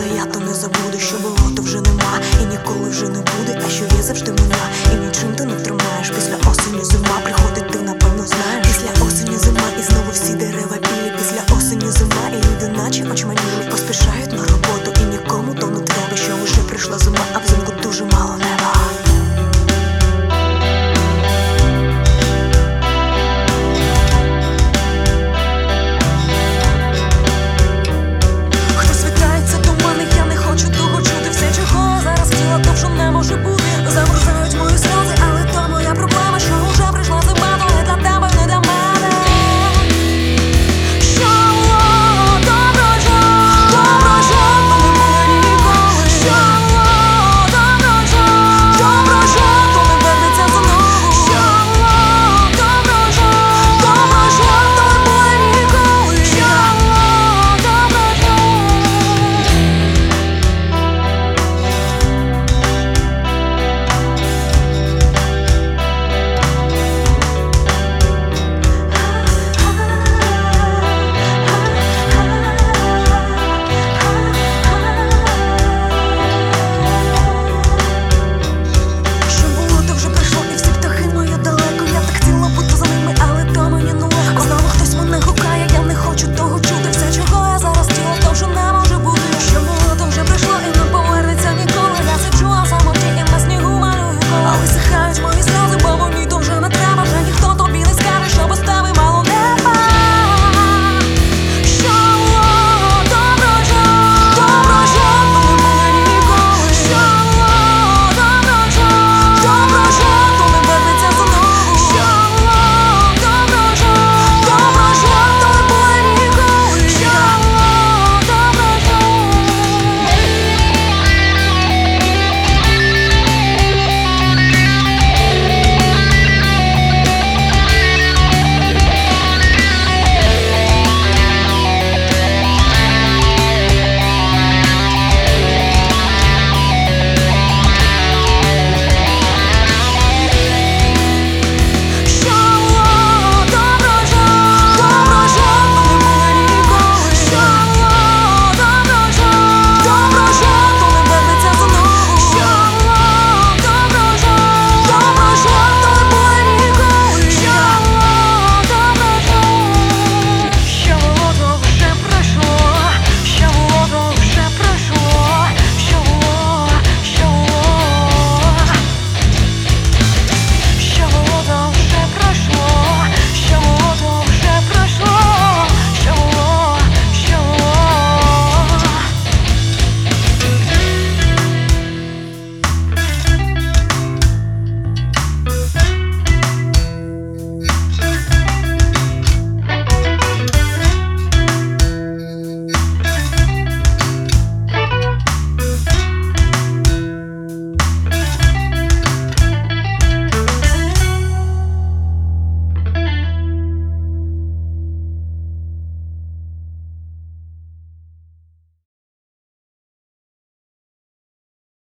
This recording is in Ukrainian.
Але я то не забуду, що було, то вже нема, і ніколи вже не буде, а що є завжди мина, і нічим ти не втримаєш після осені зима.